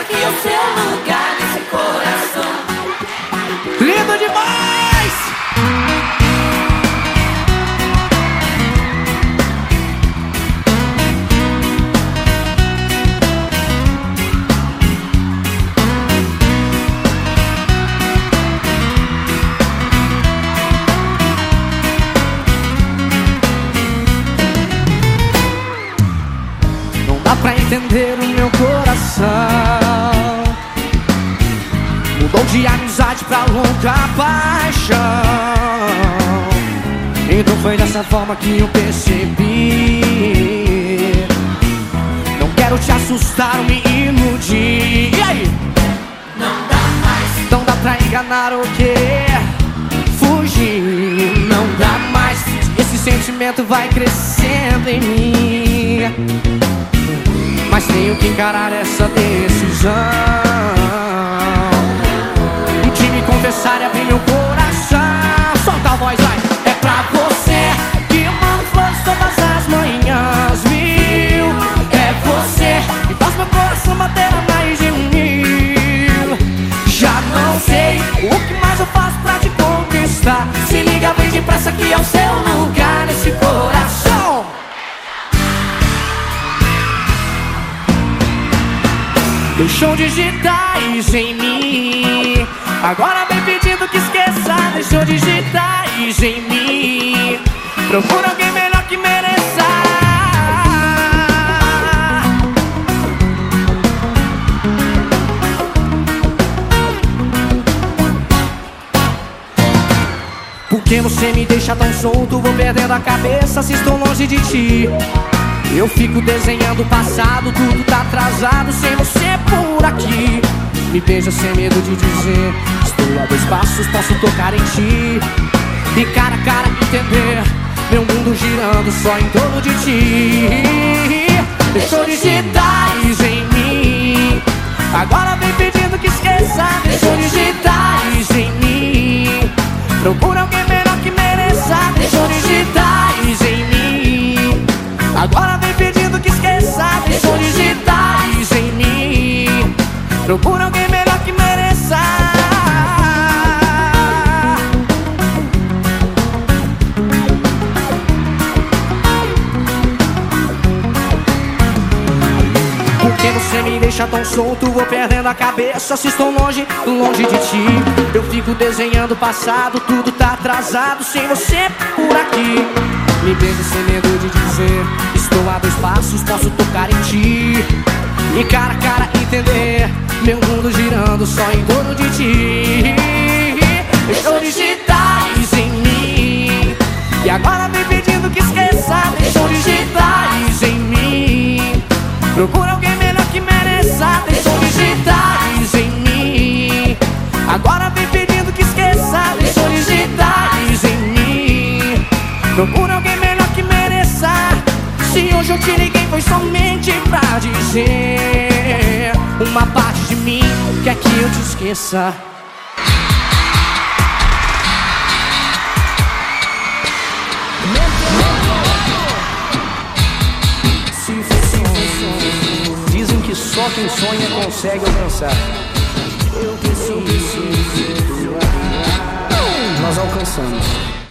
aqui é o seu lugar nesse coração. Lindo demais! Não dá pra entender o meu coração Mudou de amizade pra louca paixão. Então foi dessa forma que eu percebi. Não quero te assustar ou me iludir. E aí? Não dá mais, Não dá pra enganar ou querer fugir. Não dá mais. Esse sentimento vai crescendo em mim. Mas tenho que encarar essa decisão e abrir meu coração. Solta a voz, vai. É pra você que mando flores todas as manhãs, viu? É você que faz meu coração bater a mais de mil. Já não sei o que mais eu faço pra te conquistar. Se liga, vem depressa que é o seu lugar nesse coração. Deixou digitais em mim Agora vem pedindo que esqueça Deixou digitais em mim. Procura alguém melhor que mereça. Porque você me deixa tão solto? Vou perdendo a cabeça se estou longe de ti. Eu fico desenhando o passado, tudo tá atrasado sem você por aqui. Me beija sem medo de dizer: Estou a dois passos, posso tocar em ti. E cara a cara entender, meu mundo girando só em torno de ti. Deixou digitais em mim, agora vem pedindo que esqueça. Deixou digitais em mim, procura alguém melhor que mereça. Deixou digitais em mim. Agora vem pedindo que esqueça Deixou digitais em mim Procura Porque você me deixa tão solto Vou perdendo a cabeça se estou longe, longe de ti. Eu fico desenhando o passado Tudo tá atrasado sem você por aqui. Me beija sem medo de dizer Estou a dois passos, posso tocar em ti. E cara a cara entender Meu mundo girando só em torno de ti. Deixou digitais em mim E agora vem pedindo que esqueça. Deixou digitais em mim. Procura Procura alguém melhor que mereça Se hoje eu te liguei foi somente pra dizer Uma parte de mim quer é que eu te esqueça Dizem que só quem sonha consegue alcançar. Eu preciso. Nós alcançamos.